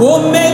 Omekanaya.